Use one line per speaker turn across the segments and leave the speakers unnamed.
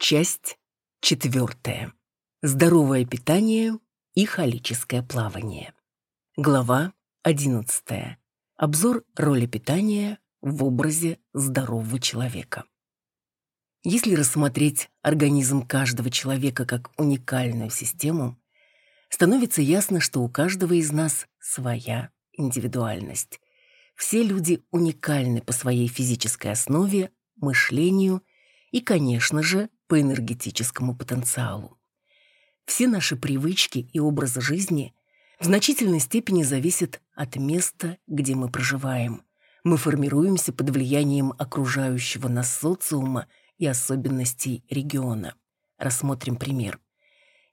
Часть четвертая. Здоровое питание и холическое плавание. Глава одиннадцатая. Обзор роли питания в образе здорового человека. Если рассмотреть организм каждого человека как уникальную систему, становится ясно, что у каждого из нас своя индивидуальность. Все люди уникальны по своей физической основе, мышлению и, конечно же, по энергетическому потенциалу. Все наши привычки и образы жизни в значительной степени зависят от места, где мы проживаем. Мы формируемся под влиянием окружающего нас социума и особенностей региона. Рассмотрим пример.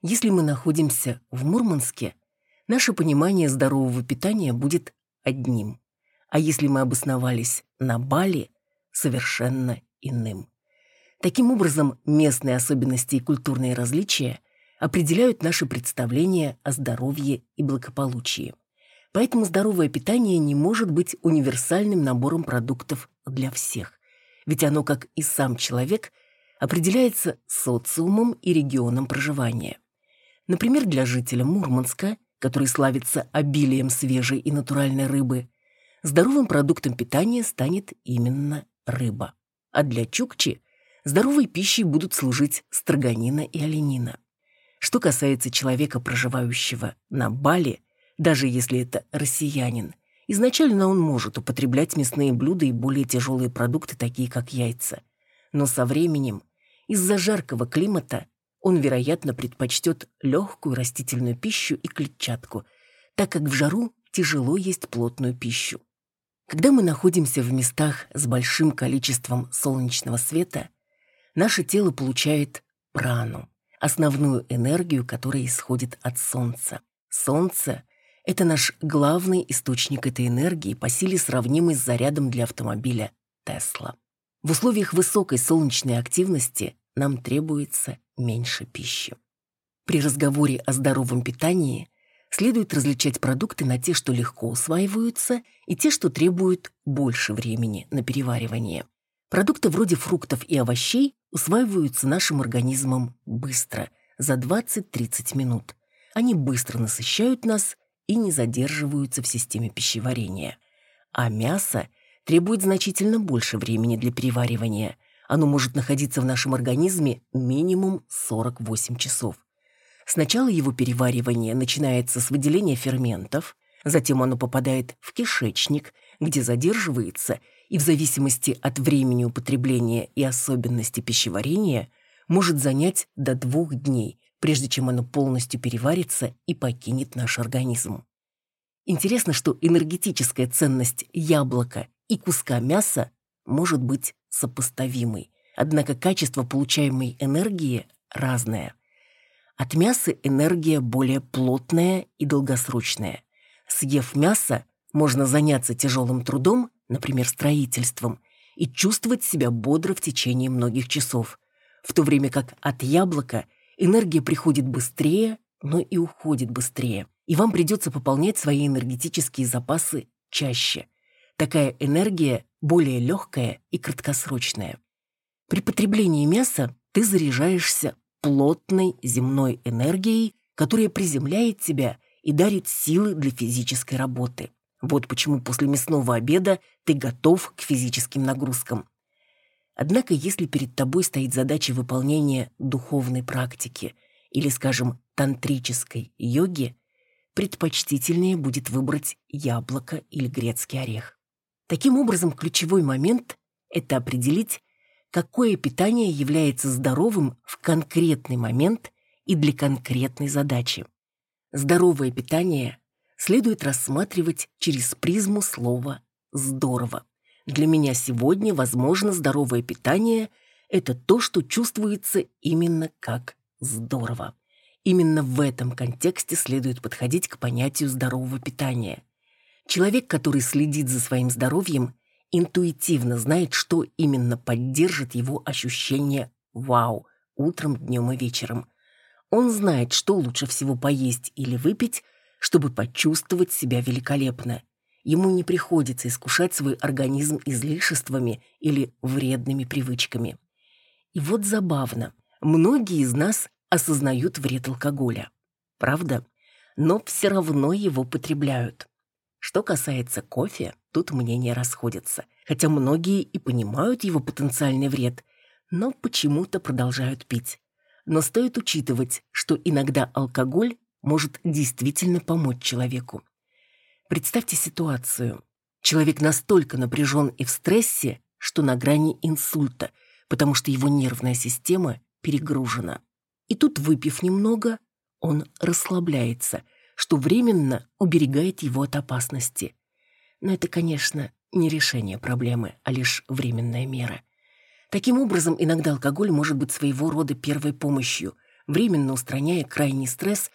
Если мы находимся в Мурманске, наше понимание здорового питания будет одним, а если мы обосновались на Бали, совершенно иным. Таким образом, местные особенности и культурные различия определяют наши представления о здоровье и благополучии. Поэтому здоровое питание не может быть универсальным набором продуктов для всех ведь оно, как и сам человек, определяется социумом и регионом проживания. Например, для жителя Мурманска, который славится обилием свежей и натуральной рыбы, здоровым продуктом питания станет именно рыба. А для чукчи здоровой пищей будут служить строганина и оленина. Что касается человека, проживающего на Бали, даже если это россиянин – Изначально он может употреблять мясные блюда и более тяжелые продукты, такие как яйца. Но со временем, из-за жаркого климата, он, вероятно, предпочтет легкую растительную пищу и клетчатку, так как в жару тяжело есть плотную пищу. Когда мы находимся в местах с большим количеством солнечного света, наше тело получает прану, основную энергию, которая исходит от солнца. Солнце — это наш главный источник этой энергии, по силе сравнимый с зарядом для автомобиля Тесла. В условиях высокой солнечной активности нам требуется меньше пищи. При разговоре о здоровом питании следует различать продукты на те, что легко усваиваются, и те, что требуют больше времени на переваривание. Продукты вроде фруктов и овощей усваиваются нашим организмом быстро, за 20-30 минут. Они быстро насыщают нас и не задерживаются в системе пищеварения. А мясо требует значительно больше времени для переваривания. Оно может находиться в нашем организме минимум 48 часов. Сначала его переваривание начинается с выделения ферментов, затем оно попадает в кишечник, где задерживается и в зависимости от времени употребления и особенностей пищеварения может занять до двух дней, прежде чем оно полностью переварится и покинет наш организм. Интересно, что энергетическая ценность яблока и куска мяса может быть сопоставимой, однако качество получаемой энергии разное. От мяса энергия более плотная и долгосрочная. Съев мясо, можно заняться тяжелым трудом, например, строительством, и чувствовать себя бодро в течение многих часов, в то время как от яблока энергия приходит быстрее, но и уходит быстрее. И вам придется пополнять свои энергетические запасы чаще. Такая энергия более легкая и краткосрочная. При потреблении мяса ты заряжаешься плотной земной энергией, которая приземляет тебя и дарит силы для физической работы. Вот почему после мясного обеда ты готов к физическим нагрузкам. Однако, если перед тобой стоит задача выполнения духовной практики или, скажем, тантрической йоги, предпочтительнее будет выбрать яблоко или грецкий орех. Таким образом, ключевой момент – это определить, какое питание является здоровым в конкретный момент и для конкретной задачи. Здоровое питание следует рассматривать через призму слова «здорово». Для меня сегодня, возможно, здоровое питание – это то, что чувствуется именно как здорово. Именно в этом контексте следует подходить к понятию здорового питания. Человек, который следит за своим здоровьем, интуитивно знает, что именно поддержит его ощущение «вау» утром, днем и вечером. Он знает, что лучше всего поесть или выпить, чтобы почувствовать себя великолепно – ему не приходится искушать свой организм излишествами или вредными привычками. И вот забавно, Многие из нас осознают вред алкоголя. Правда? Но все равно его потребляют. Что касается кофе, тут мнения расходятся. Хотя многие и понимают его потенциальный вред, но почему-то продолжают пить. Но стоит учитывать, что иногда алкоголь может действительно помочь человеку. Представьте ситуацию. Человек настолько напряжен и в стрессе, что на грани инсульта, потому что его нервная система перегружена. И тут, выпив немного, он расслабляется, что временно уберегает его от опасности. Но это, конечно, не решение проблемы, а лишь временная мера. Таким образом, иногда алкоголь может быть своего рода первой помощью, временно устраняя крайний стресс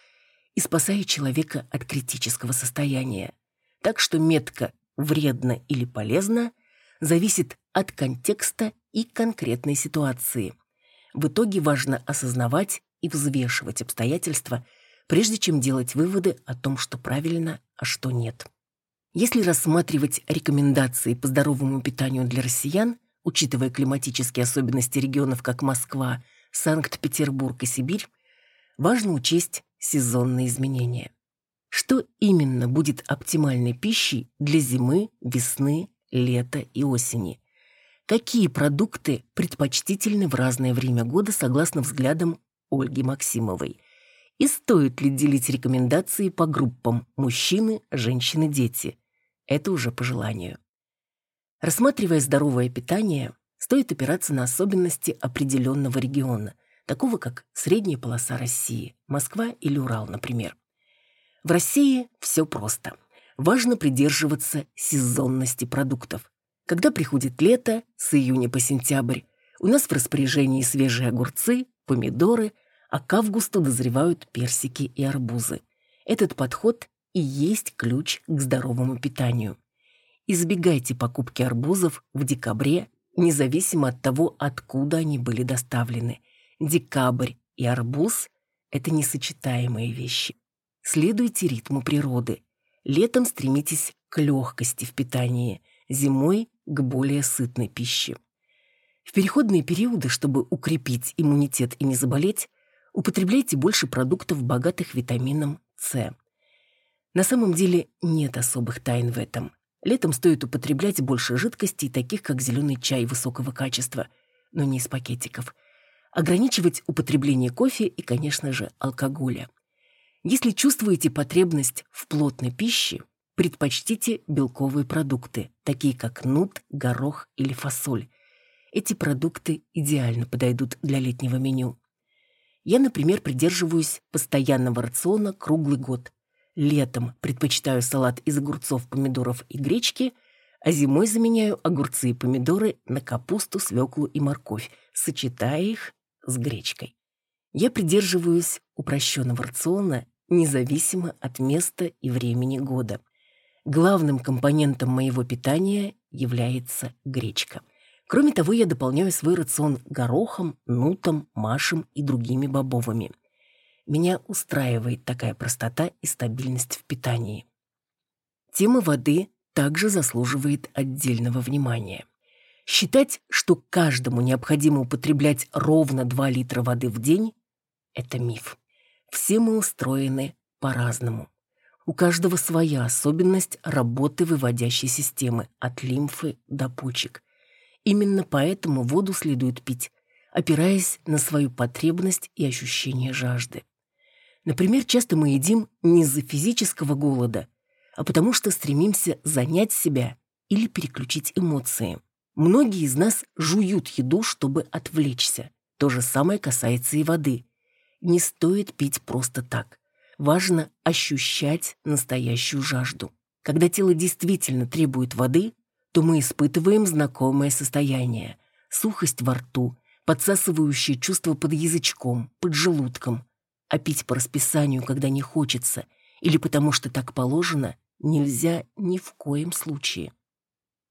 и спасая человека от критического состояния. Так что метка «вредно» или «полезно» зависит от контекста и конкретной ситуации. В итоге важно осознавать и взвешивать обстоятельства, прежде чем делать выводы о том, что правильно, а что нет. Если рассматривать рекомендации по здоровому питанию для россиян, учитывая климатические особенности регионов, как Москва, Санкт-Петербург и Сибирь, важно учесть сезонные изменения. Что именно будет оптимальной пищей для зимы, весны, лета и осени? Какие продукты предпочтительны в разное время года согласно взглядам Ольги Максимовой? И стоит ли делить рекомендации по группам мужчины, женщины, дети? Это уже по желанию. Рассматривая здоровое питание, стоит опираться на особенности определенного региона, такого как средняя полоса России, Москва или Урал, например. В России все просто. Важно придерживаться сезонности продуктов. Когда приходит лето, с июня по сентябрь, у нас в распоряжении свежие огурцы, помидоры, а к августу дозревают персики и арбузы. Этот подход и есть ключ к здоровому питанию. Избегайте покупки арбузов в декабре, независимо от того, откуда они были доставлены. Декабрь и арбуз – это несочетаемые вещи. Следуйте ритму природы. Летом стремитесь к легкости в питании, зимой к более сытной пище. В переходные периоды, чтобы укрепить иммунитет и не заболеть, употребляйте больше продуктов, богатых витамином С. На самом деле нет особых тайн в этом. Летом стоит употреблять больше жидкостей, таких как зеленый чай высокого качества, но не из пакетиков. Ограничивать употребление кофе и, конечно же, алкоголя. Если чувствуете потребность в плотной пище, Предпочтите белковые продукты, такие как нут, горох или фасоль. Эти продукты идеально подойдут для летнего меню. Я, например, придерживаюсь постоянного рациона круглый год. Летом предпочитаю салат из огурцов, помидоров и гречки, а зимой заменяю огурцы и помидоры на капусту, свеклу и морковь, сочетая их с гречкой. Я придерживаюсь упрощенного рациона независимо от места и времени года. Главным компонентом моего питания является гречка. Кроме того, я дополняю свой рацион горохом, нутом, машем и другими бобовыми. Меня устраивает такая простота и стабильность в питании. Тема воды также заслуживает отдельного внимания. Считать, что каждому необходимо употреблять ровно 2 литра воды в день – это миф. Все мы устроены по-разному. У каждого своя особенность работы выводящей системы, от лимфы до почек. Именно поэтому воду следует пить, опираясь на свою потребность и ощущение жажды. Например, часто мы едим не из-за физического голода, а потому что стремимся занять себя или переключить эмоции. Многие из нас жуют еду, чтобы отвлечься. То же самое касается и воды. Не стоит пить просто так важно ощущать настоящую жажду. Когда тело действительно требует воды, то мы испытываем знакомое состояние – сухость во рту, подсасывающее чувство под язычком, под желудком. А пить по расписанию, когда не хочется, или потому что так положено, нельзя ни в коем случае.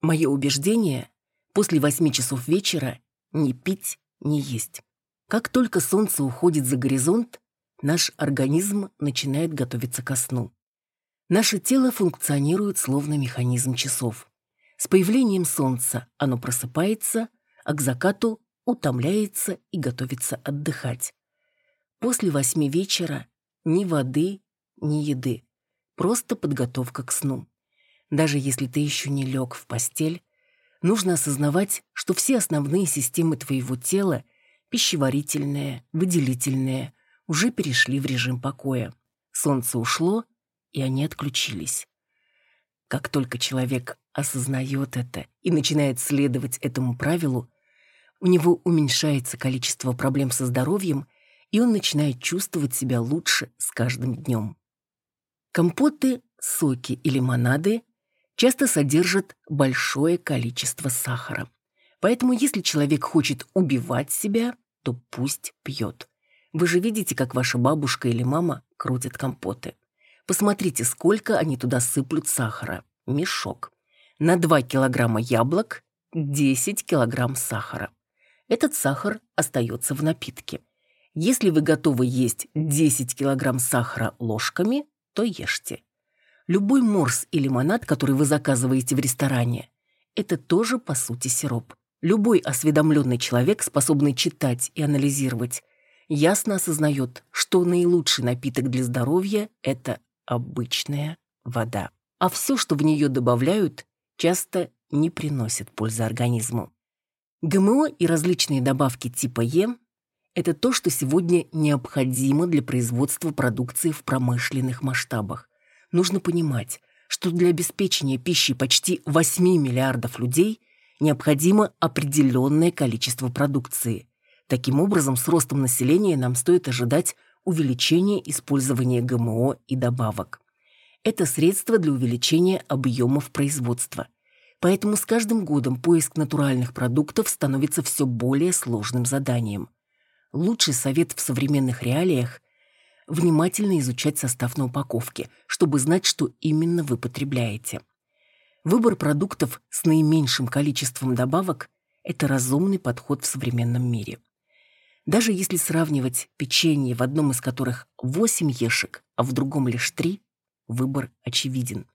Мое убеждение – после восьми часов вечера не пить, не есть. Как только солнце уходит за горизонт, наш организм начинает готовиться ко сну. Наше тело функционирует словно механизм часов. С появлением солнца оно просыпается, а к закату утомляется и готовится отдыхать. После восьми вечера ни воды, ни еды. Просто подготовка к сну. Даже если ты еще не лег в постель, нужно осознавать, что все основные системы твоего тела, пищеварительные, выделительные, уже перешли в режим покоя. Солнце ушло, и они отключились. Как только человек осознает это и начинает следовать этому правилу, у него уменьшается количество проблем со здоровьем, и он начинает чувствовать себя лучше с каждым днем. Компоты, соки и лимонады часто содержат большое количество сахара. Поэтому если человек хочет убивать себя, то пусть пьет. Вы же видите, как ваша бабушка или мама крутят компоты. Посмотрите, сколько они туда сыплют сахара. Мешок. На 2 килограмма яблок 10 килограмм сахара. Этот сахар остается в напитке. Если вы готовы есть 10 килограмм сахара ложками, то ешьте. Любой морс и лимонад, который вы заказываете в ресторане, это тоже, по сути, сироп. Любой осведомленный человек, способный читать и анализировать, ясно осознает, что наилучший напиток для здоровья – это обычная вода. А все, что в нее добавляют, часто не приносит пользы организму. ГМО и различные добавки типа Е – это то, что сегодня необходимо для производства продукции в промышленных масштабах. Нужно понимать, что для обеспечения пищи почти 8 миллиардов людей необходимо определенное количество продукции. Таким образом, с ростом населения нам стоит ожидать увеличения использования ГМО и добавок. Это средство для увеличения объемов производства. Поэтому с каждым годом поиск натуральных продуктов становится все более сложным заданием. Лучший совет в современных реалиях – внимательно изучать состав на упаковке, чтобы знать, что именно вы потребляете. Выбор продуктов с наименьшим количеством добавок – это разумный подход в современном мире. Даже если сравнивать печенье, в одном из которых 8 ешек, а в другом лишь 3, выбор очевиден.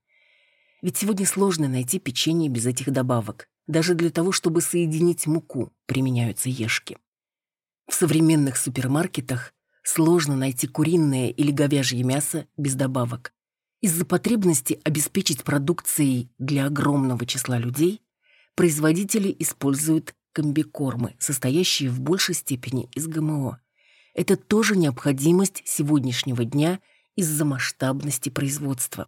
Ведь сегодня сложно найти печенье без этих добавок. Даже для того, чтобы соединить муку, применяются ешки. В современных супермаркетах сложно найти куриное или говяжье мясо без добавок. Из-за потребности обеспечить продукцией для огромного числа людей производители используют комбикормы, состоящие в большей степени из ГМО. Это тоже необходимость сегодняшнего дня из-за масштабности производства.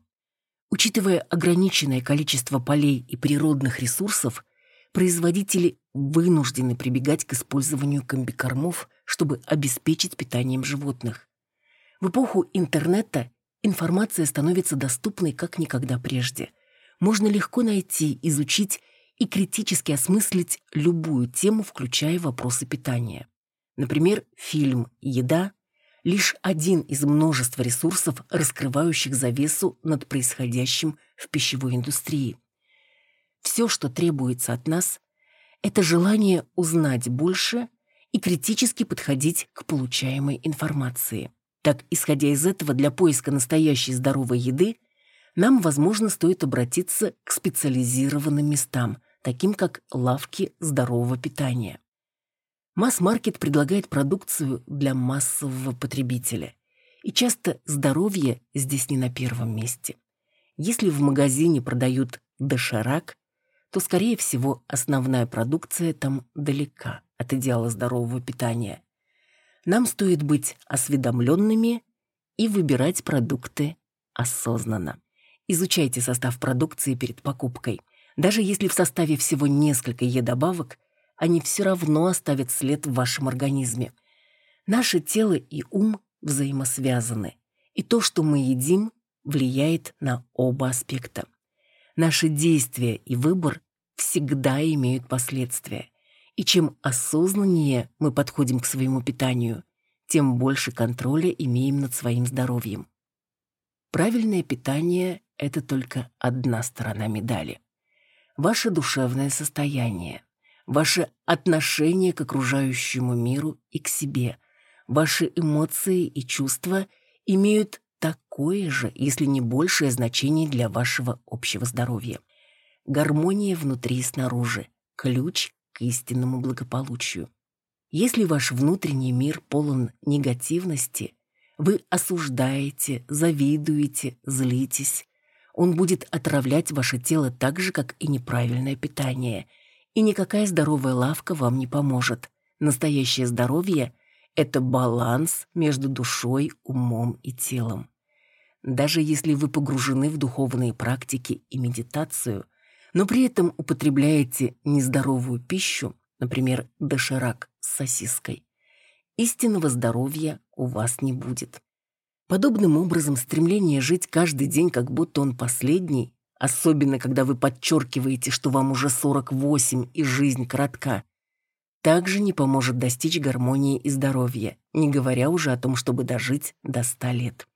Учитывая ограниченное количество полей и природных ресурсов, производители вынуждены прибегать к использованию комбикормов, чтобы обеспечить питанием животных. В эпоху интернета информация становится доступной как никогда прежде. Можно легко найти, изучить и критически осмыслить любую тему, включая вопросы питания. Например, фильм «Еда» — лишь один из множества ресурсов, раскрывающих завесу над происходящим в пищевой индустрии. Все, что требуется от нас, это желание узнать больше и критически подходить к получаемой информации. Так, исходя из этого, для поиска настоящей здоровой еды нам, возможно, стоит обратиться к специализированным местам, таким как лавки здорового питания. Масс-маркет предлагает продукцию для массового потребителя. И часто здоровье здесь не на первом месте. Если в магазине продают доширак, то, скорее всего, основная продукция там далека от идеала здорового питания. Нам стоит быть осведомленными и выбирать продукты осознанно. Изучайте состав продукции перед покупкой – даже если в составе всего несколько Е-добавок, они все равно оставят след в вашем организме. Наше тело и ум взаимосвязаны, и то, что мы едим, влияет на оба аспекта. Наши действия и выбор всегда имеют последствия. И чем осознаннее мы подходим к своему питанию, тем больше контроля имеем над своим здоровьем. Правильное питание – это только одна сторона медали ваше душевное состояние, ваше отношение к окружающему миру и к себе, ваши эмоции и чувства имеют такое же, если не большее значение для вашего общего здоровья. Гармония внутри и снаружи – ключ к истинному благополучию. Если ваш внутренний мир полон негативности, вы осуждаете, завидуете, злитесь, он будет отравлять ваше тело так же, как и неправильное питание. И никакая здоровая лавка вам не поможет. Настоящее здоровье – это баланс между душой, умом и телом. Даже если вы погружены в духовные практики и медитацию, но при этом употребляете нездоровую пищу, например, доширак с сосиской, истинного здоровья у вас не будет. Подобным образом стремление жить каждый день, как будто он последний, особенно когда вы подчеркиваете, что вам уже 48 и жизнь коротка, также не поможет достичь гармонии и здоровья, не говоря уже о том, чтобы дожить до 100 лет.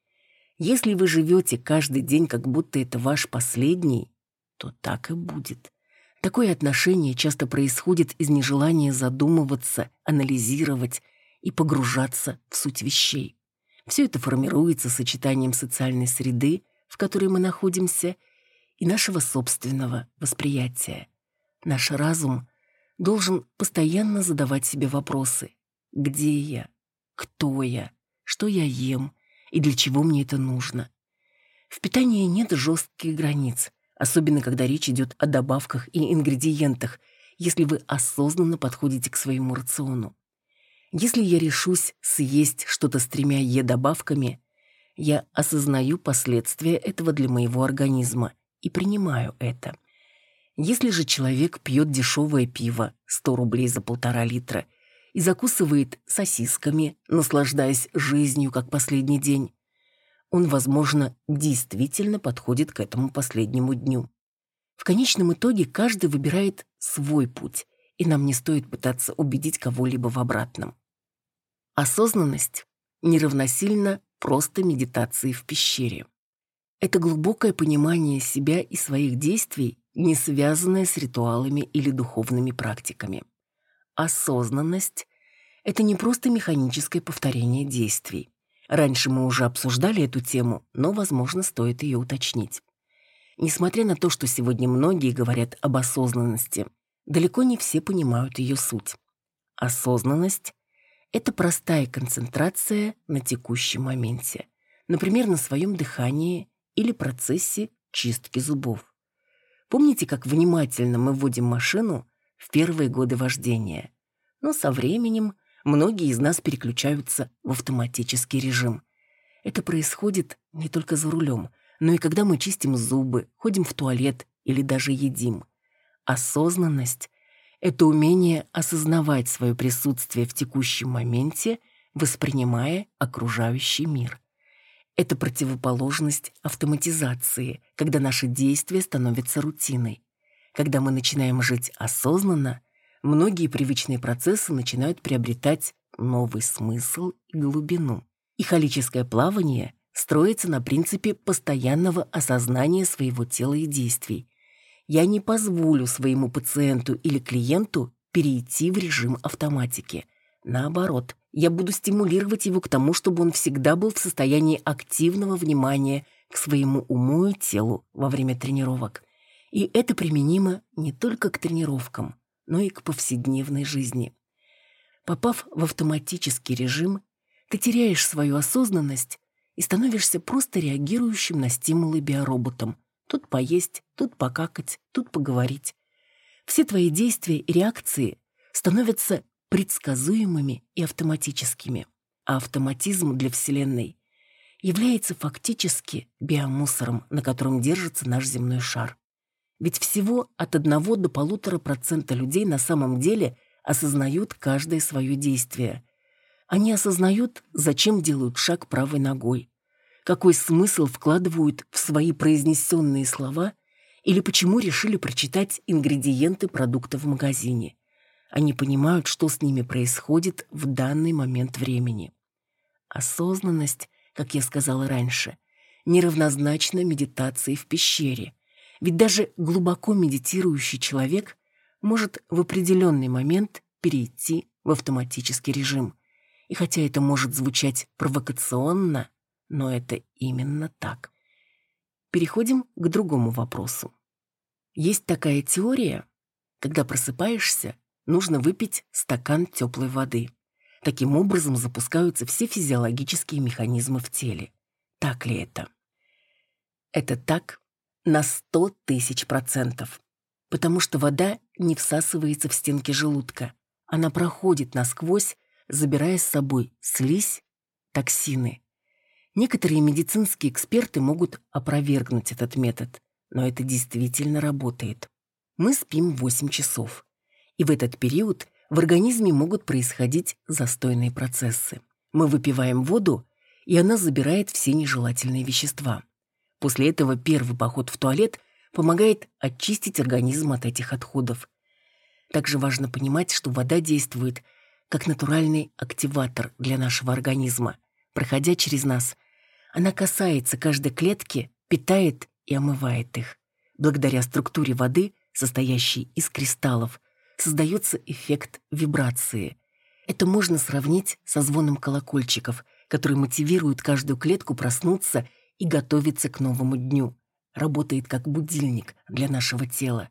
Если вы живете каждый день, как будто это ваш последний, то так и будет. Такое отношение часто происходит из нежелания задумываться, анализировать и погружаться в суть вещей. Все это формируется сочетанием социальной среды, в которой мы находимся, и нашего собственного восприятия. Наш разум должен постоянно задавать себе вопросы. Где я? Кто я? Что я ем? И для чего мне это нужно? В питании нет жестких границ, особенно когда речь идет о добавках и ингредиентах, если вы осознанно подходите к своему рациону. Если я решусь съесть что-то с тремя Е-добавками, я осознаю последствия этого для моего организма и принимаю это. Если же человек пьет дешевое пиво, 100 рублей за полтора литра, и закусывает сосисками, наслаждаясь жизнью как последний день, он, возможно, действительно подходит к этому последнему дню. В конечном итоге каждый выбирает свой путь, и нам не стоит пытаться убедить кого-либо в обратном. Осознанность неравносильно просто медитации в пещере. Это глубокое понимание себя и своих действий, не связанное с ритуалами или духовными практиками. Осознанность – это не просто механическое повторение действий. Раньше мы уже обсуждали эту тему, но, возможно, стоит ее уточнить. Несмотря на то, что сегодня многие говорят об осознанности, далеко не все понимают ее суть. Осознанность это простая концентрация на текущем моменте. Например, на своем дыхании или процессе чистки зубов. Помните, как внимательно мы вводим машину в первые годы вождения? Но со временем многие из нас переключаются в автоматический режим. Это происходит не только за рулем, но и когда мы чистим зубы, ходим в туалет или даже едим. Осознанность это умение осознавать свое присутствие в текущем моменте, воспринимая окружающий мир. Это противоположность автоматизации, когда наши действия становятся рутиной. Когда мы начинаем жить осознанно, многие привычные процессы начинают приобретать новый смысл и глубину. И холическое плавание строится на принципе постоянного осознания своего тела и действий, я не позволю своему пациенту или клиенту перейти в режим автоматики. Наоборот, я буду стимулировать его к тому, чтобы он всегда был в состоянии активного внимания к своему уму и телу во время тренировок. И это применимо не только к тренировкам, но и к повседневной жизни. Попав в автоматический режим, ты теряешь свою осознанность и становишься просто реагирующим на стимулы биороботом, Тут поесть, тут покакать, тут поговорить. Все твои действия и реакции становятся предсказуемыми и автоматическими. А автоматизм для Вселенной является фактически биомусором, на котором держится наш земной шар. Ведь всего от 1 до полутора процента людей на самом деле осознают каждое свое действие. Они осознают, зачем делают шаг правой ногой, какой смысл вкладывают в свои произнесенные слова или почему решили прочитать ингредиенты продукта в магазине. Они понимают, что с ними происходит в данный момент времени. Осознанность, как я сказала раньше, неравнозначна медитации в пещере. Ведь даже глубоко медитирующий человек может в определенный момент перейти в автоматический режим. И хотя это может звучать провокационно, но это именно так. Переходим к другому вопросу. Есть такая теория, когда просыпаешься, нужно выпить стакан теплой воды. Таким образом запускаются все физиологические механизмы в теле. Так ли это? Это так на 100 тысяч процентов. Потому что вода не всасывается в стенки желудка. Она проходит насквозь, забирая с собой слизь, токсины. Некоторые медицинские эксперты могут опровергнуть этот метод, но это действительно работает. Мы спим 8 часов. И в этот период в организме могут происходить застойные процессы. Мы выпиваем воду, и она забирает все нежелательные вещества. После этого первый поход в туалет помогает очистить организм от этих отходов. Также важно понимать, что вода действует как натуральный активатор для нашего организма. Проходя через нас, она касается каждой клетки, питает и омывает их. Благодаря структуре воды, состоящей из кристаллов, создается эффект вибрации. Это можно сравнить со звоном колокольчиков, который мотивирует каждую клетку проснуться и готовиться к новому дню. Работает как будильник для нашего тела.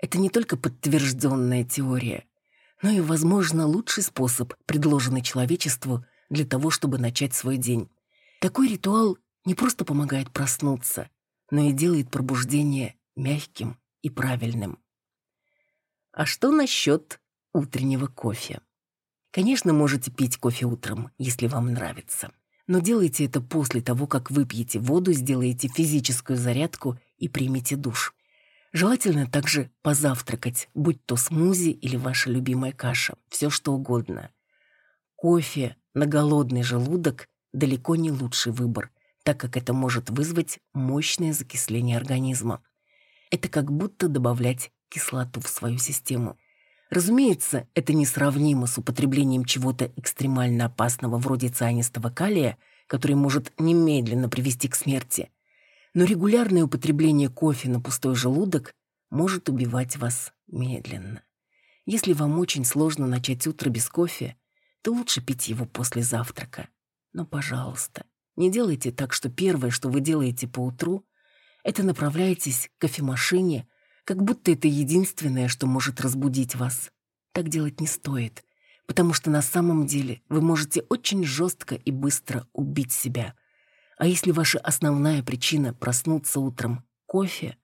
Это не только подтвержденная теория, но и, возможно, лучший способ, предложенный человечеству для того, чтобы начать свой день. Такой ритуал не просто помогает проснуться, но и делает пробуждение мягким и правильным. А что насчет утреннего кофе? Конечно, можете пить кофе утром, если вам нравится. Но делайте это после того, как выпьете воду, сделаете физическую зарядку и примете душ. Желательно также позавтракать, будь то смузи или ваша любимая каша, все что угодно. Кофе на голодный желудок далеко не лучший выбор, так как это может вызвать мощное закисление организма. Это как будто добавлять кислоту в свою систему. Разумеется, это несравнимо с употреблением чего-то экстремально опасного вроде цианистого калия, который может немедленно привести к смерти. Но регулярное употребление кофе на пустой желудок может убивать вас медленно. Если вам очень сложно начать утро без кофе, то лучше пить его после завтрака. Но, пожалуйста, не делайте так, что первое, что вы делаете по утру, это направляетесь к кофемашине – как будто это единственное, что может разбудить вас. Так делать не стоит, потому что на самом деле вы можете очень жестко и быстро убить себя. А если ваша основная причина проснуться утром – кофе,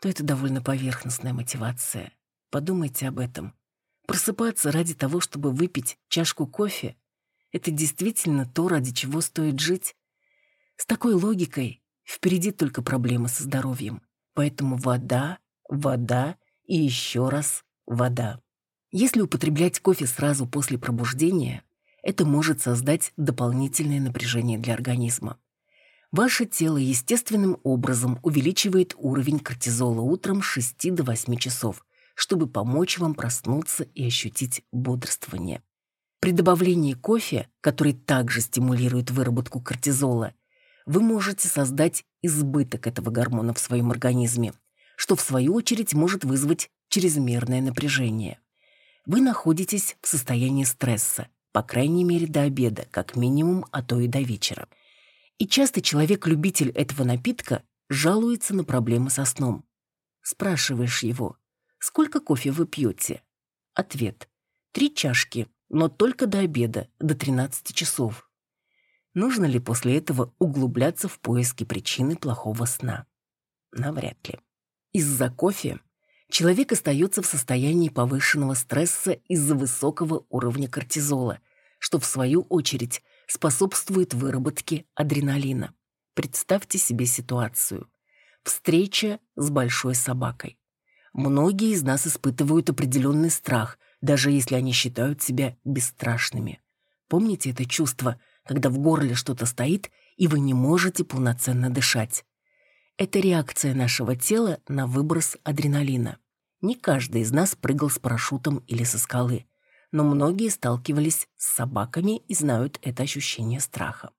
то это довольно поверхностная мотивация. Подумайте об этом. Просыпаться ради того, чтобы выпить чашку кофе – это действительно то, ради чего стоит жить? С такой логикой впереди только проблемы со здоровьем. Поэтому вода, вода и еще раз вода. Если употреблять кофе сразу после пробуждения, это может создать дополнительное напряжение для организма. Ваше тело естественным образом увеличивает уровень кортизола утром с 6 до 8 часов, чтобы помочь вам проснуться и ощутить бодрствование. При добавлении кофе, который также стимулирует выработку кортизола, вы можете создать избыток этого гормона в своем организме, что в свою очередь может вызвать чрезмерное напряжение. Вы находитесь в состоянии стресса, по крайней мере до обеда, как минимум, а то и до вечера. И часто человек-любитель этого напитка жалуется на проблемы со сном. Спрашиваешь его, сколько кофе вы пьете? Ответ. Три чашки, но только до обеда, до 13 часов. Нужно ли после этого углубляться в поиски причины плохого сна? Навряд ли. Из-за кофе человек остается в состоянии повышенного стресса из-за высокого уровня кортизола, что в свою очередь способствует выработке адреналина. Представьте себе ситуацию. Встреча с большой собакой. Многие из нас испытывают определенный страх, даже если они считают себя бесстрашными. Помните это чувство – когда в горле что-то стоит, и вы не можете полноценно дышать. Это реакция нашего тела на выброс адреналина. Не каждый из нас прыгал с парашютом или со скалы, но многие сталкивались с собаками и знают это ощущение страха.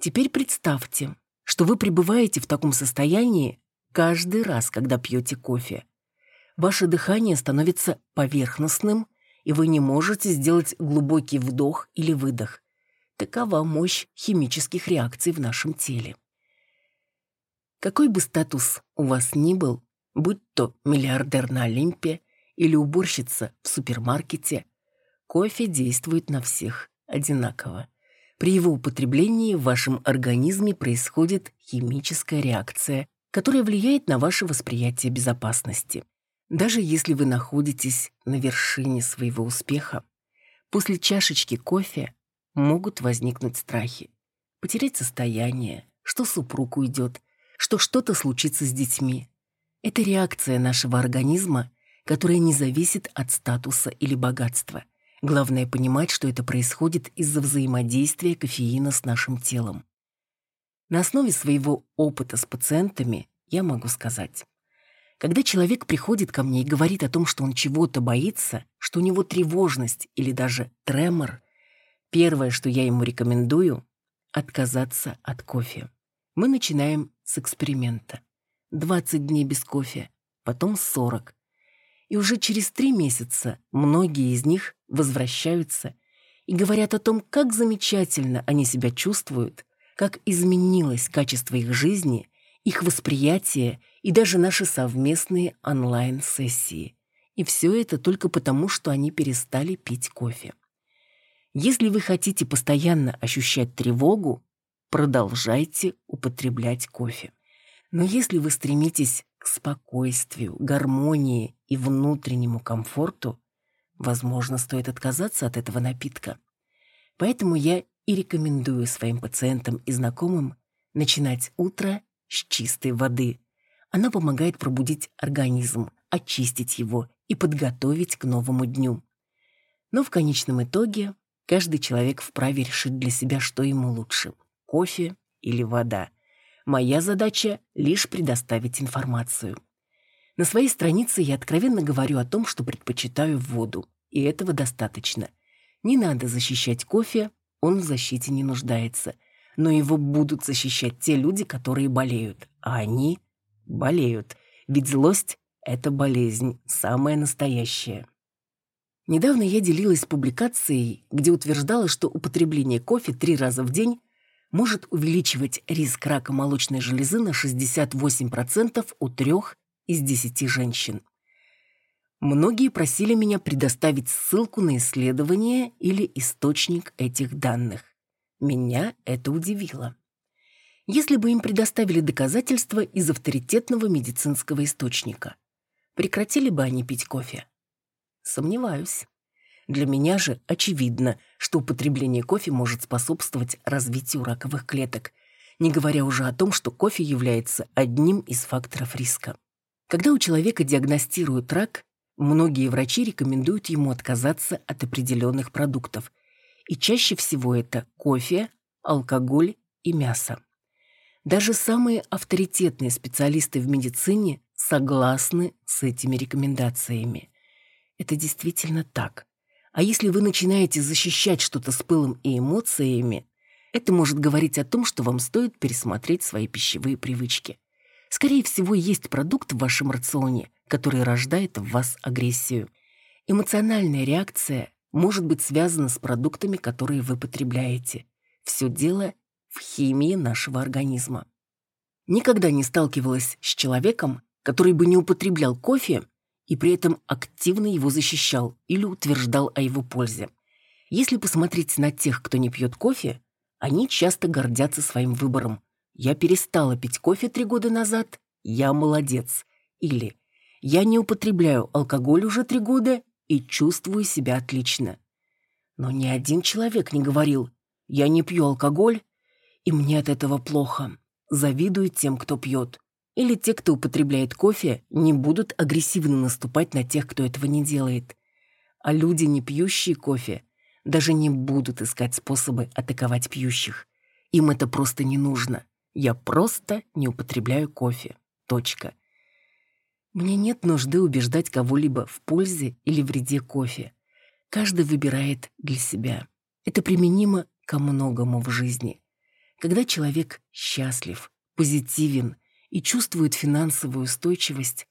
Теперь представьте, что вы пребываете в таком состоянии каждый раз, когда пьете кофе. Ваше дыхание становится поверхностным, и вы не можете сделать глубокий вдох или выдох. Такова мощь химических реакций в нашем теле. Какой бы статус у вас ни был, будь то миллиардер на Олимпе или уборщица в супермаркете, кофе действует на всех одинаково. При его употреблении в вашем организме происходит химическая реакция, которая влияет на ваше восприятие безопасности. Даже если вы находитесь на вершине своего успеха, после чашечки кофе могут возникнуть страхи. Потерять состояние, что супруг уйдет, что что-то случится с детьми. Это реакция нашего организма, которая не зависит от статуса или богатства. Главное понимать, что это происходит из-за взаимодействия кофеина с нашим телом. На основе своего опыта с пациентами я могу сказать. Когда человек приходит ко мне и говорит о том, что он чего-то боится, что у него тревожность или даже тремор, первое, что я ему рекомендую – отказаться от кофе. Мы начинаем с эксперимента. 20 дней без кофе, потом 40, и уже через три месяца многие из них возвращаются и говорят о том, как замечательно они себя чувствуют, как изменилось качество их жизни, их восприятие и даже наши совместные онлайн-сессии. И все это только потому, что они перестали пить кофе. Если вы хотите постоянно ощущать тревогу, продолжайте употреблять кофе. Но если вы стремитесь к спокойствию, гармонии и внутреннему комфорту, возможно, стоит отказаться от этого напитка. Поэтому я и рекомендую своим пациентам и знакомым начинать утро с чистой воды. Она помогает пробудить организм, очистить его и подготовить к новому дню. Но в конечном итоге каждый человек вправе решить для себя, что ему лучше – кофе или вода – Моя задача — лишь предоставить информацию. На своей странице я откровенно говорю о том, что предпочитаю воду, и этого достаточно. Не надо защищать кофе, он в защите не нуждается. Но его будут защищать те люди, которые болеют. А они болеют. Ведь злость — это болезнь, самая настоящая. Недавно я делилась публикацией, где утверждала, что употребление кофе три раза в день может увеличивать риск рака молочной железы на 68% у трех из 10 женщин. Многие просили меня предоставить ссылку на исследование или источник этих данных. Меня это удивило. Если бы им предоставили доказательства из авторитетного медицинского источника, прекратили бы они пить кофе? Сомневаюсь. Для меня же очевидно, что употребление кофе может способствовать развитию раковых клеток, не говоря уже о том, что кофе является одним из факторов риска. Когда у человека диагностируют рак, многие врачи рекомендуют ему отказаться от определенных продуктов, и чаще всего это кофе, алкоголь и мясо. Даже самые авторитетные специалисты в медицине согласны с этими рекомендациями. Это действительно так. А если вы начинаете защищать что-то с пылом и эмоциями, это может говорить о том, что вам стоит пересмотреть свои пищевые привычки. Скорее всего, есть продукт в вашем рационе, который рождает в вас агрессию. Эмоциональная реакция может быть связана с продуктами, которые вы потребляете. Все дело в химии нашего организма. Никогда не сталкивалась с человеком, который бы не употреблял кофе и при этом активно его защищал или утверждал о его пользе. Если посмотреть на тех, кто не пьет кофе, они часто гордятся своим выбором. «Я перестала пить кофе три года назад, я молодец». Или «Я не употребляю алкоголь уже три года и чувствую себя отлично». Но ни один человек не говорил «Я не пью алкоголь, и мне от этого плохо». Завидую тем, кто пьет. Или те, кто употребляет кофе, не будут агрессивно наступать на тех, кто этого не делает. А люди, не пьющие кофе, даже не будут искать способы атаковать пьющих. Им это просто не нужно. Я просто не употребляю кофе. Точка. Мне нет нужды убеждать кого-либо в пользе или вреде кофе. Каждый выбирает для себя. Это применимо ко многому в жизни. Когда человек счастлив, позитивен, и чувствует финансовую устойчивость,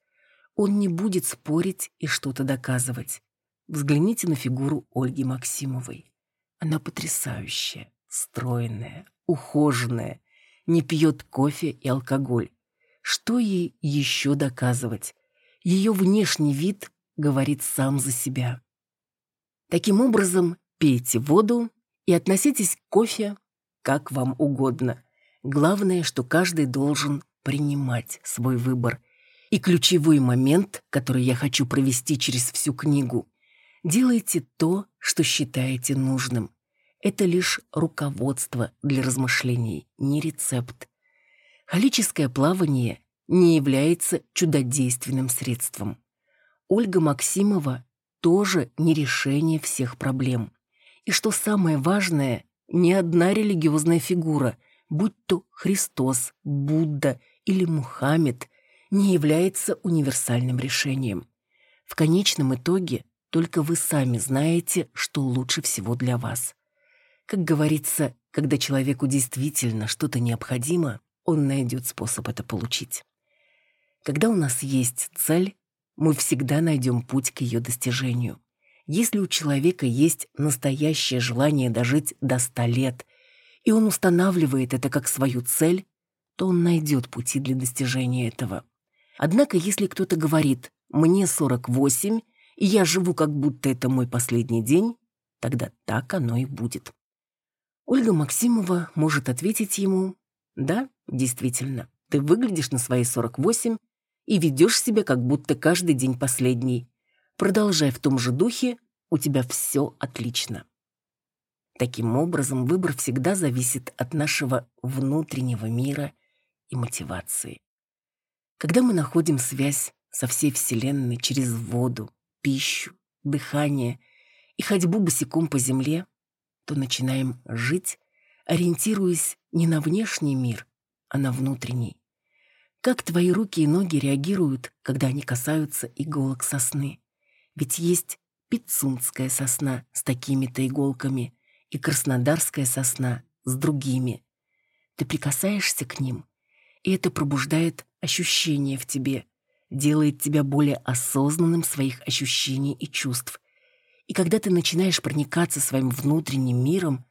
он не будет спорить и что-то доказывать. Взгляните на фигуру Ольги Максимовой. Она потрясающая, стройная, ухоженная, не пьет кофе и алкоголь. Что ей еще доказывать? Ее внешний вид говорит сам за себя. Таким образом, пейте воду и относитесь к кофе как вам угодно. Главное, что каждый должен принимать свой выбор. И ключевой момент, который я хочу провести через всю книгу. Делайте то, что считаете нужным. Это лишь руководство для размышлений, не рецепт. Халическое плавание не является чудодейственным средством. Ольга Максимова тоже не решение всех проблем. И что самое важное, ни одна религиозная фигура, будь то Христос, Будда или Мухаммед, не является универсальным решением. В конечном итоге только вы сами знаете, что лучше всего для вас. Как говорится, когда человеку действительно что-то необходимо, он найдет способ это получить. Когда у нас есть цель, мы всегда найдем путь к ее достижению. Если у человека есть настоящее желание дожить до ста лет, и он устанавливает это как свою цель, то он найдет пути для достижения этого. Однако, если кто-то говорит «мне 48, и я живу, как будто это мой последний день», тогда так оно и будет. Ольга Максимова может ответить ему «Да, действительно, ты выглядишь на свои 48 и ведешь себя, как будто каждый день последний. Продолжай в том же духе, у тебя все отлично». Таким образом, выбор всегда зависит от нашего внутреннего мира и мотивации. Когда мы находим связь со всей Вселенной через воду, пищу, дыхание и ходьбу босиком по земле, то начинаем жить, ориентируясь не на внешний мир, а на внутренний. Как твои руки и ноги реагируют, когда они касаются иголок сосны? Ведь есть пицунская сосна с такими-то иголками и краснодарская сосна с другими. Ты прикасаешься к ним, и это пробуждает ощущение в тебе, делает тебя более осознанным своих ощущений и чувств, и когда ты начинаешь проникаться своим внутренним миром,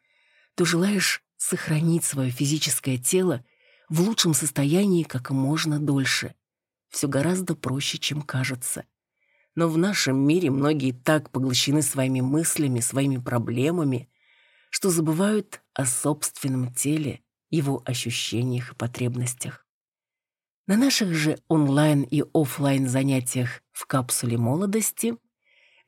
то желаешь сохранить свое физическое тело в лучшем состоянии как можно дольше. Все гораздо проще, чем кажется. Но в нашем мире многие так поглощены своими мыслями, своими проблемами, что забывают о собственном теле, его ощущениях и потребностях. На наших же онлайн и офлайн занятиях в капсуле молодости –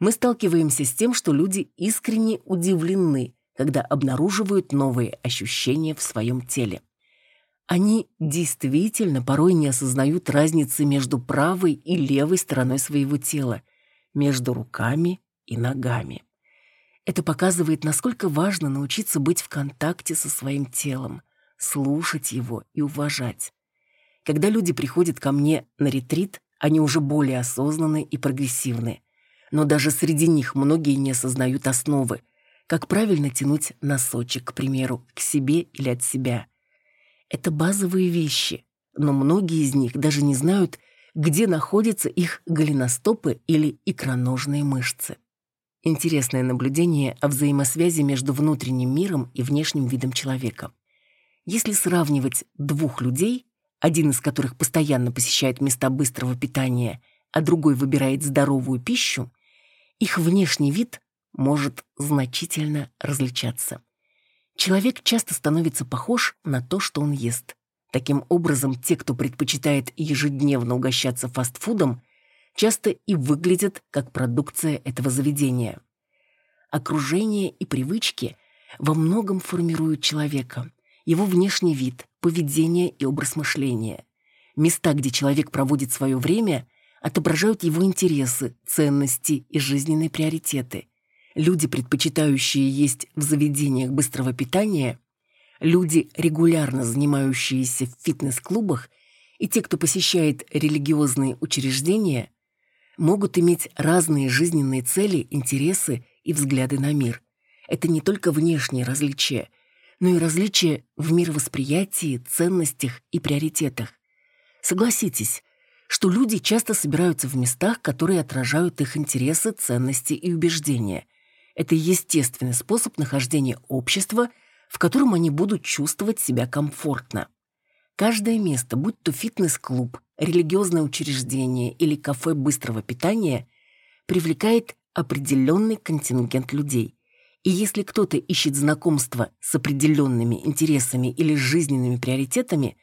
мы сталкиваемся с тем, что люди искренне удивлены, когда обнаруживают новые ощущения в своем теле. Они действительно порой не осознают разницы между правой и левой стороной своего тела, между руками и ногами. Это показывает, насколько важно научиться быть в контакте со своим телом, слушать его и уважать. Когда люди приходят ко мне на ретрит, они уже более осознанны и прогрессивны но даже среди них многие не осознают основы. Как правильно тянуть носочек, к примеру, к себе или от себя. Это базовые вещи, но многие из них даже не знают, где находятся их голеностопы или икроножные мышцы. Интересное наблюдение о взаимосвязи между внутренним миром и внешним видом человека. Если сравнивать двух людей, один из которых постоянно посещает места быстрого питания, а другой выбирает здоровую пищу, их внешний вид может значительно различаться. Человек часто становится похож на то, что он ест. Таким образом, те, кто предпочитает ежедневно угощаться фастфудом, часто и выглядят как продукция этого заведения. Окружение и привычки во многом формируют человека, его внешний вид, поведение и образ мышления. Места, где человек проводит свое время, отображают его интересы, ценности и жизненные приоритеты. Люди, предпочитающие есть в заведениях быстрого питания, люди, регулярно занимающиеся в фитнес-клубах и те, кто посещает религиозные учреждения, могут иметь разные жизненные цели, интересы и взгляды на мир. Это не только внешние различия, но и различия в мировосприятии, ценностях и приоритетах. Согласитесь, что люди часто собираются в местах, которые отражают их интересы, ценности и убеждения. Это естественный способ нахождения общества, в котором они будут чувствовать себя комфортно. Каждое место, будь то фитнес-клуб, религиозное учреждение или кафе быстрого питания, привлекает определенный контингент людей. И если кто-то ищет знакомства с определенными интересами или жизненными приоритетами,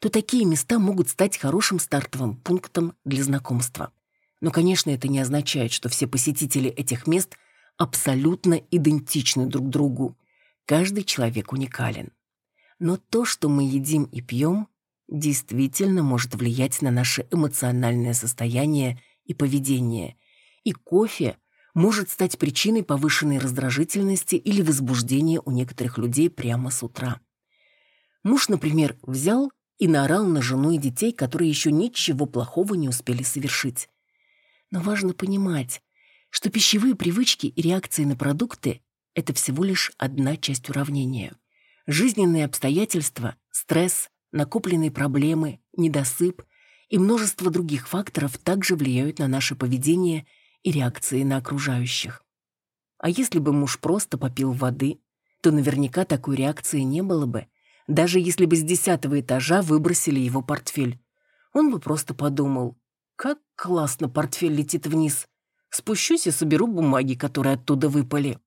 то такие места могут стать хорошим стартовым пунктом для знакомства. Но, конечно, это не означает, что все посетители этих мест абсолютно идентичны друг другу. Каждый человек уникален. Но то, что мы едим и пьем, действительно может влиять на наше эмоциональное состояние и поведение. И кофе может стать причиной повышенной раздражительности или возбуждения у некоторых людей прямо с утра. Муж, например, взял и наорал на жену и детей, которые еще ничего плохого не успели совершить. Но важно понимать, что пищевые привычки и реакции на продукты – это всего лишь одна часть уравнения. Жизненные обстоятельства, стресс, накопленные проблемы, недосып и множество других факторов также влияют на наше поведение и реакции на окружающих. А если бы муж просто попил воды, то наверняка такой реакции не было бы, даже если бы с десятого этажа выбросили его портфель. Он бы просто подумал, как классно портфель летит вниз. Спущусь и соберу бумаги, которые оттуда выпали.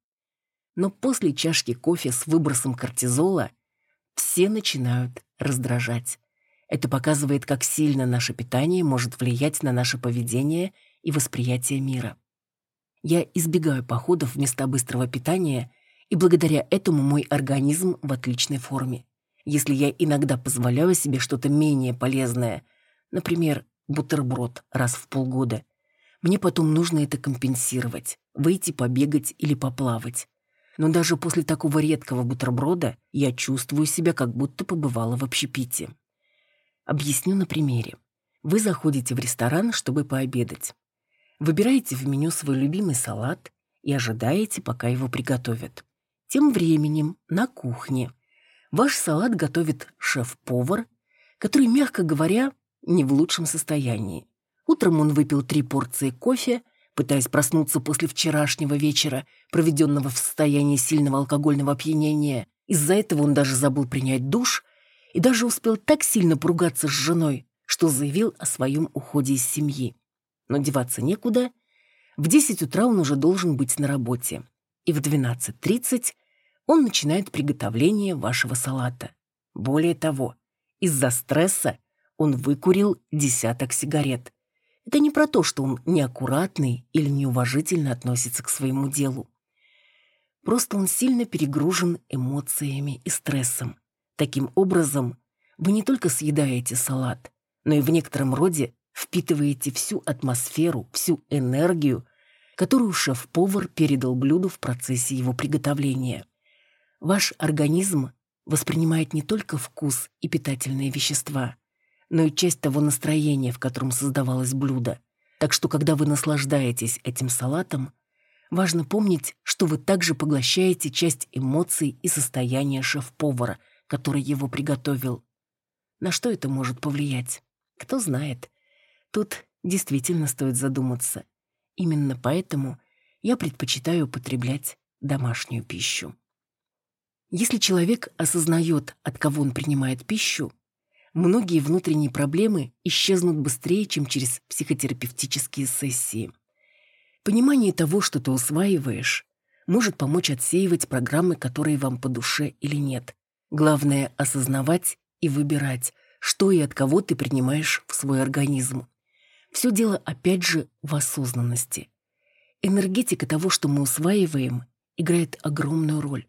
Но после чашки кофе с выбросом кортизола все начинают раздражать. Это показывает, как сильно наше питание может влиять на наше поведение и восприятие мира. Я избегаю походов в места быстрого питания, и благодаря этому мой организм в отличной форме. Если я иногда позволяю себе что-то менее полезное, например, бутерброд раз в полгода, мне потом нужно это компенсировать, выйти побегать или поплавать но даже после такого редкого бутерброда я чувствую себя, как будто побывала в общепите. Объясню на примере. Вы заходите в ресторан, чтобы пообедать. Выбираете в меню свой любимый салат и ожидаете, пока его приготовят. Тем временем на кухне ваш салат готовит шеф-повар, который, мягко говоря, не в лучшем состоянии. Утром он выпил три порции кофе – пытаясь проснуться после вчерашнего вечера, проведенного в состоянии сильного алкогольного опьянения. Из-за этого он даже забыл принять душ и даже успел так сильно поругаться с женой, что заявил о своем уходе из семьи. Но деваться некуда. В 10 утра он уже должен быть на работе. И в 12.30 он начинает приготовление вашего салата. Более того, из-за стресса он выкурил десяток сигарет – это не про то, что он неаккуратный или неуважительно относится к своему делу. Просто он сильно перегружен эмоциями и стрессом. Таким образом, вы не только съедаете салат, но и в некотором роде впитываете всю атмосферу, всю энергию, которую шеф-повар передал блюду в процессе его приготовления. Ваш организм воспринимает не только вкус и питательные вещества, но и часть того настроения, в котором создавалось блюдо. Так что, когда вы наслаждаетесь этим салатом, важно помнить, что вы также поглощаете часть эмоций и состояния шеф-повара, который его приготовил. На что это может повлиять? Кто знает. Тут действительно стоит задуматься. Именно поэтому я предпочитаю употреблять домашнюю пищу. Если человек осознает, от кого он принимает пищу, многие внутренние проблемы исчезнут быстрее, чем через психотерапевтические сессии. Понимание того, что ты усваиваешь, может помочь отсеивать программы, которые вам по душе или нет. Главное – осознавать и выбирать, что и от кого ты принимаешь в свой организм. Все дело, опять же, в осознанности. Энергетика того, что мы усваиваем, играет огромную роль.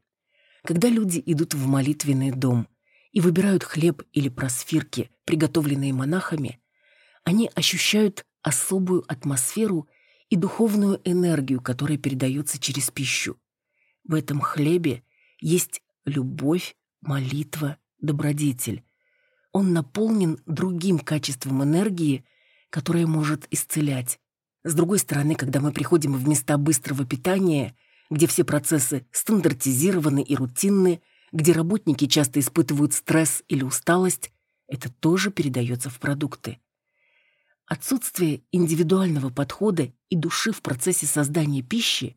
Когда люди идут в молитвенный дом – и выбирают хлеб или просфирки, приготовленные монахами, они ощущают особую атмосферу и духовную энергию, которая передается через пищу. В этом хлебе есть любовь, молитва, добродетель. Он наполнен другим качеством энергии, которая может исцелять. С другой стороны, когда мы приходим в места быстрого питания, где все процессы стандартизированы и рутинны, где работники часто испытывают стресс или усталость, это тоже передается в продукты. Отсутствие индивидуального подхода и души в процессе создания пищи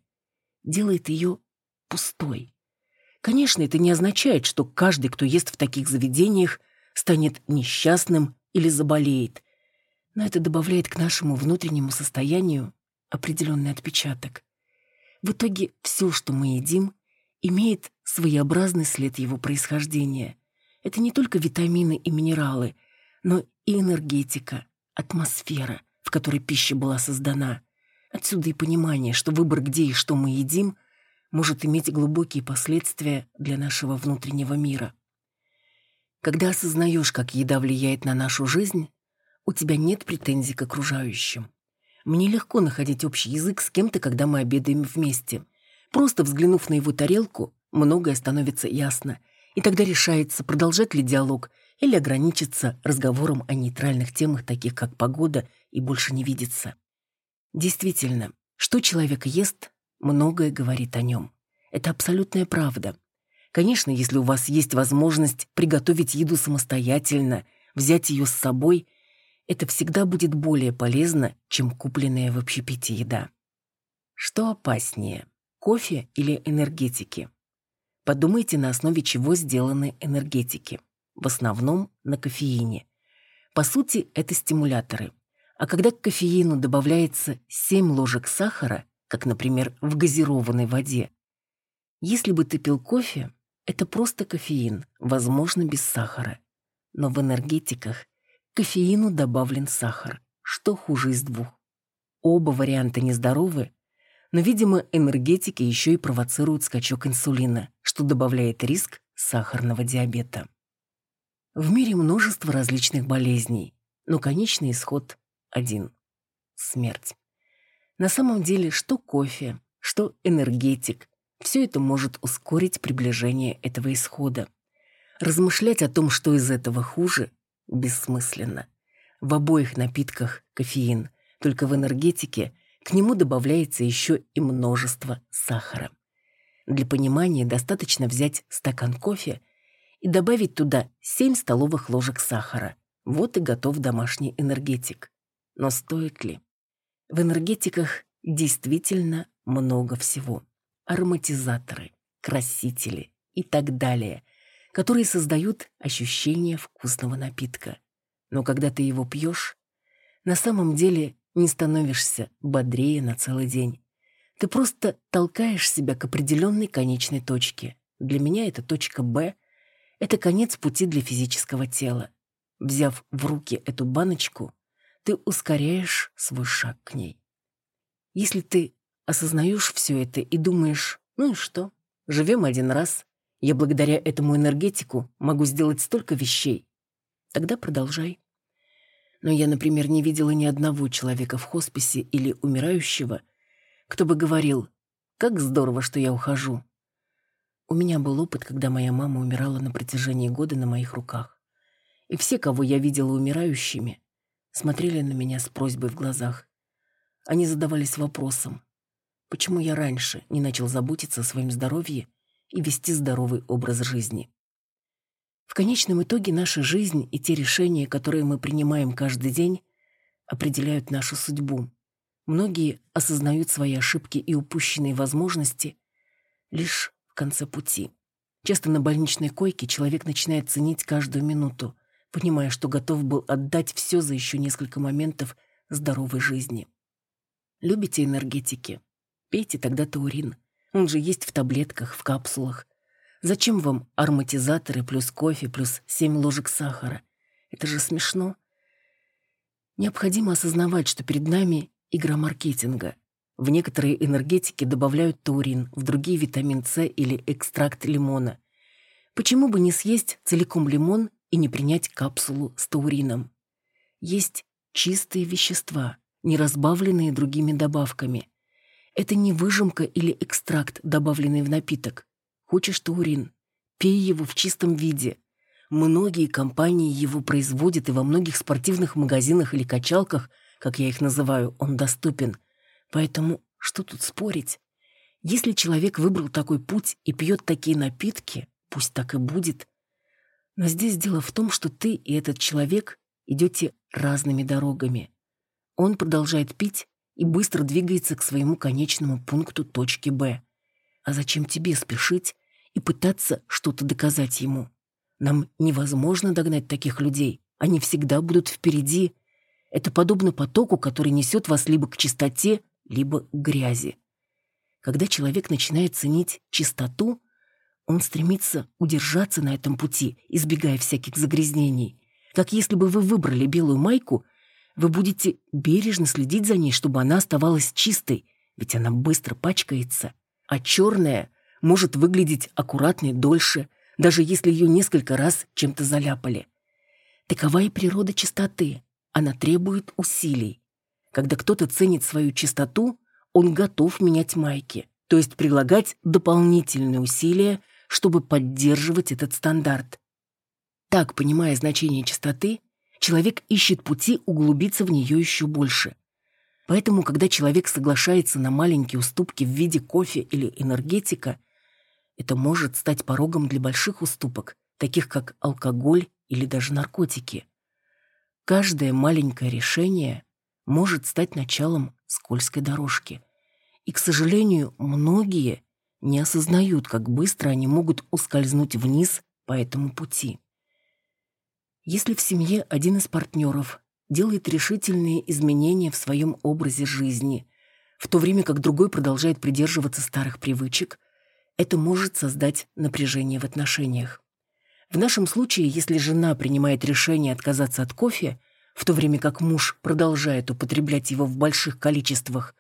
делает ее пустой. Конечно, это не означает, что каждый, кто ест в таких заведениях, станет несчастным или заболеет, но это добавляет к нашему внутреннему состоянию определенный отпечаток. В итоге все, что мы едим, имеет своеобразный след его происхождения. Это не только витамины и минералы, но и энергетика, атмосфера, в которой пища была создана. Отсюда и понимание, что выбор, где и что мы едим, может иметь глубокие последствия для нашего внутреннего мира. Когда осознаешь, как еда влияет на нашу жизнь, у тебя нет претензий к окружающим. Мне легко находить общий язык с кем-то, когда мы обедаем вместе. Просто взглянув на его тарелку, многое становится ясно, и тогда решается, продолжать ли диалог или ограничиться разговором о нейтральных темах, таких как погода, и больше не видеться. Действительно, что человек ест, многое говорит о нем. Это абсолютная правда. Конечно, если у вас есть возможность приготовить еду самостоятельно, взять ее с собой, это всегда будет более полезно, чем купленная в общепите еда. Что опаснее, кофе или энергетики? Подумайте, на основе чего сделаны энергетики. В основном на кофеине. По сути, это стимуляторы. А когда к кофеину добавляется 7 ложек сахара, как, например, в газированной воде, если бы ты пил кофе, это просто кофеин, возможно, без сахара. Но в энергетиках кофеину добавлен сахар. Что хуже из двух? Оба варианта нездоровы, но, видимо, энергетики еще и провоцируют скачок инсулина, что добавляет риск сахарного диабета. В мире множество различных болезней, но конечный исход один – смерть. На самом деле, что кофе, что энергетик, все это может ускорить приближение этого исхода. Размышлять о том, что из этого хуже, бессмысленно. В обоих напитках кофеин, только в энергетике к нему добавляется еще и множество сахара. Для понимания достаточно взять стакан кофе и добавить туда 7 столовых ложек сахара. Вот и готов домашний энергетик. Но стоит ли? В энергетиках действительно много всего. Ароматизаторы, красители и так далее, которые создают ощущение вкусного напитка. Но когда ты его пьешь, на самом деле не становишься бодрее на целый день. Ты просто толкаешь себя к определенной конечной точке. Для меня это точка «Б», это конец пути для физического тела. Взяв в руки эту баночку, ты ускоряешь свой шаг к ней. Если ты осознаешь все это и думаешь, ну и что, живем один раз, я благодаря этому энергетику могу сделать столько вещей, тогда продолжай. Но я, например, не видела ни одного человека в хосписе или умирающего, кто бы говорил, как здорово, что я ухожу. У меня был опыт, когда моя мама умирала на протяжении года на моих руках. И все, кого я видела умирающими, смотрели на меня с просьбой в глазах. Они задавались вопросом, почему я раньше не начал заботиться о своем здоровье и вести здоровый образ жизни. В конечном итоге наша жизнь и те решения, которые мы принимаем каждый день, определяют нашу судьбу. Многие осознают свои ошибки и упущенные возможности лишь в конце пути. Часто на больничной койке человек начинает ценить каждую минуту, понимая, что готов был отдать все за еще несколько моментов здоровой жизни. Любите энергетики? Пейте тогда таурин. Он же есть в таблетках, в капсулах. Зачем вам ароматизаторы плюс кофе плюс 7 ложек сахара? Это же смешно. Необходимо осознавать, что перед нами игра маркетинга. В некоторые энергетики добавляют таурин, в другие витамин С или экстракт лимона. Почему бы не съесть целиком лимон и не принять капсулу с таурином? Есть чистые вещества, не разбавленные другими добавками. Это не выжимка или экстракт, добавленный в напиток. Хочешь таурин? Пей его в чистом виде. Многие компании его производят, и во многих спортивных магазинах или качалках, как я их называю, он доступен. Поэтому что тут спорить? Если человек выбрал такой путь и пьет такие напитки, пусть так и будет. Но здесь дело в том, что ты и этот человек идете разными дорогами. Он продолжает пить и быстро двигается к своему конечному пункту точки «Б». А зачем тебе спешить и пытаться что-то доказать ему. Нам невозможно догнать таких людей. Они всегда будут впереди. Это подобно потоку, который несет вас либо к чистоте, либо грязи. Когда человек начинает ценить чистоту, он стремится удержаться на этом пути, избегая всяких загрязнений. Как если бы вы выбрали белую майку, вы будете бережно следить за ней, чтобы она оставалась чистой, ведь она быстро пачкается. А черная может выглядеть аккуратной дольше, даже если ее несколько раз чем-то заляпали. Такова и природа чистоты. Она требует усилий. Когда кто-то ценит свою чистоту, он готов менять майки, то есть прилагать дополнительные усилия, чтобы поддерживать этот стандарт. Так, понимая значение чистоты, человек ищет пути углубиться в нее еще больше. Поэтому, когда человек соглашается на маленькие уступки в виде кофе или энергетика, это может стать порогом для больших уступок, таких как алкоголь или даже наркотики. Каждое маленькое решение может стать началом скользкой дорожки. И, к сожалению, многие не осознают, как быстро они могут ускользнуть вниз по этому пути. Если в семье один из партнеров делает решительные изменения в своем образе жизни, в то время как другой продолжает придерживаться старых привычек, это может создать напряжение в отношениях. В нашем случае, если жена принимает решение отказаться от кофе, в то время как муж продолжает употреблять его в больших количествах,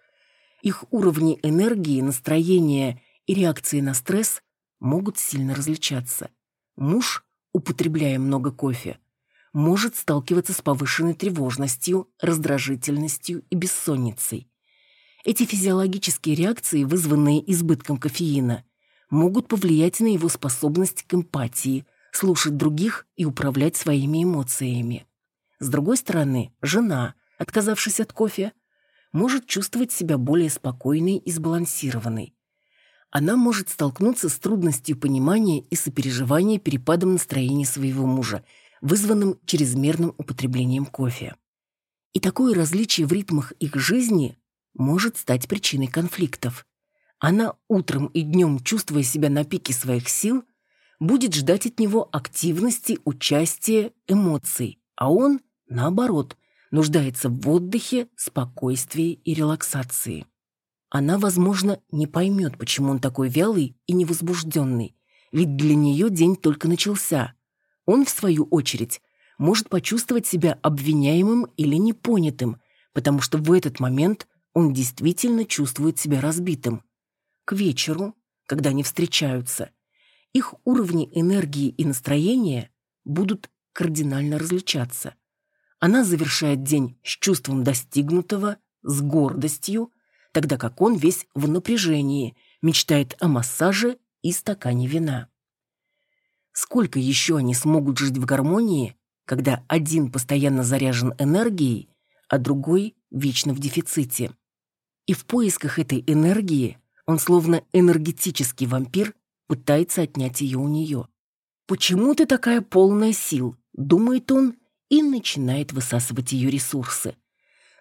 их уровни энергии, настроения и реакции на стресс могут сильно различаться. Муж, употребляя много кофе, может сталкиваться с повышенной тревожностью, раздражительностью и бессонницей. Эти физиологические реакции, вызванные избытком кофеина, могут повлиять на его способность к эмпатии, слушать других и управлять своими эмоциями. С другой стороны, жена, отказавшись от кофе, может чувствовать себя более спокойной и сбалансированной. Она может столкнуться с трудностью понимания и сопереживания перепадом настроения своего мужа – вызванным чрезмерным употреблением кофе. И такое различие в ритмах их жизни может стать причиной конфликтов. Она утром и днем, чувствуя себя на пике своих сил, будет ждать от него активности, участия, эмоций, а он, наоборот, нуждается в отдыхе, спокойствии и релаксации. Она, возможно, не поймет, почему он такой вялый и невозбужденный, ведь для нее день только начался, он, в свою очередь, может почувствовать себя обвиняемым или непонятым, потому что в этот момент он действительно чувствует себя разбитым. К вечеру, когда они встречаются, их уровни энергии и настроения будут кардинально различаться. Она завершает день с чувством достигнутого, с гордостью, тогда как он весь в напряжении, мечтает о массаже и стакане вина. Сколько еще они смогут жить в гармонии, когда один постоянно заряжен энергией, а другой вечно в дефиците? И в поисках этой энергии он словно энергетический вампир пытается отнять ее у нее. «Почему ты такая полная сил?» – думает он и начинает высасывать ее ресурсы.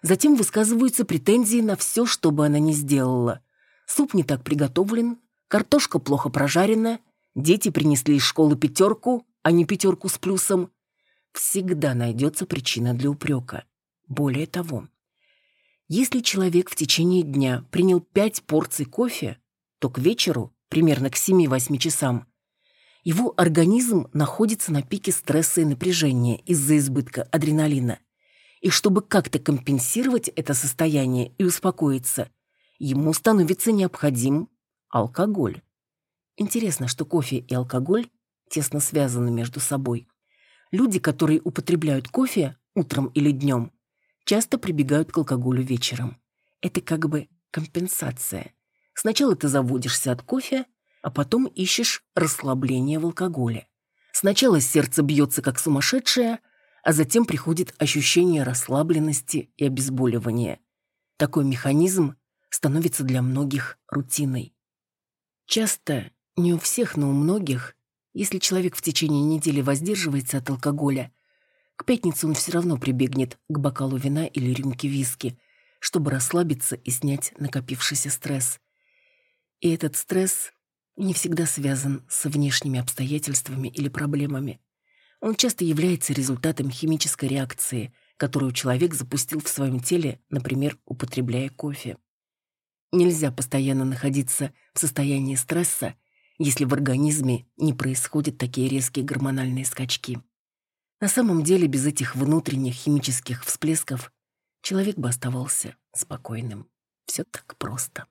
Затем высказываются претензии на все, что бы она ни сделала. Суп не так приготовлен, картошка плохо прожарена – Дети принесли из школы пятерку, а не пятерку с плюсом. Всегда найдется причина для упрека. Более того, если человек в течение дня принял пять порций кофе, то к вечеру, примерно к 7-8 часам, его организм находится на пике стресса и напряжения из-за избытка адреналина. И чтобы как-то компенсировать это состояние и успокоиться, ему становится необходим алкоголь. Интересно, что кофе и алкоголь тесно связаны между собой. Люди, которые употребляют кофе утром или днем, часто прибегают к алкоголю вечером. Это как бы компенсация. Сначала ты заводишься от кофе, а потом ищешь расслабление в алкоголе. Сначала сердце бьется как сумасшедшее, а затем приходит ощущение расслабленности и обезболивания. Такой механизм становится для многих рутиной. Часто не у всех, но у многих. Если человек в течение недели воздерживается от алкоголя, к пятнице он все равно прибегнет к бокалу вина или рюмке виски, чтобы расслабиться и снять накопившийся стресс. И этот стресс не всегда связан с внешними обстоятельствами или проблемами. Он часто является результатом химической реакции, которую человек запустил в своем теле, например, употребляя кофе. Нельзя постоянно находиться в состоянии стресса, если в организме не происходят такие резкие гормональные скачки. На самом деле, без этих внутренних химических всплесков человек бы оставался спокойным. Все так просто.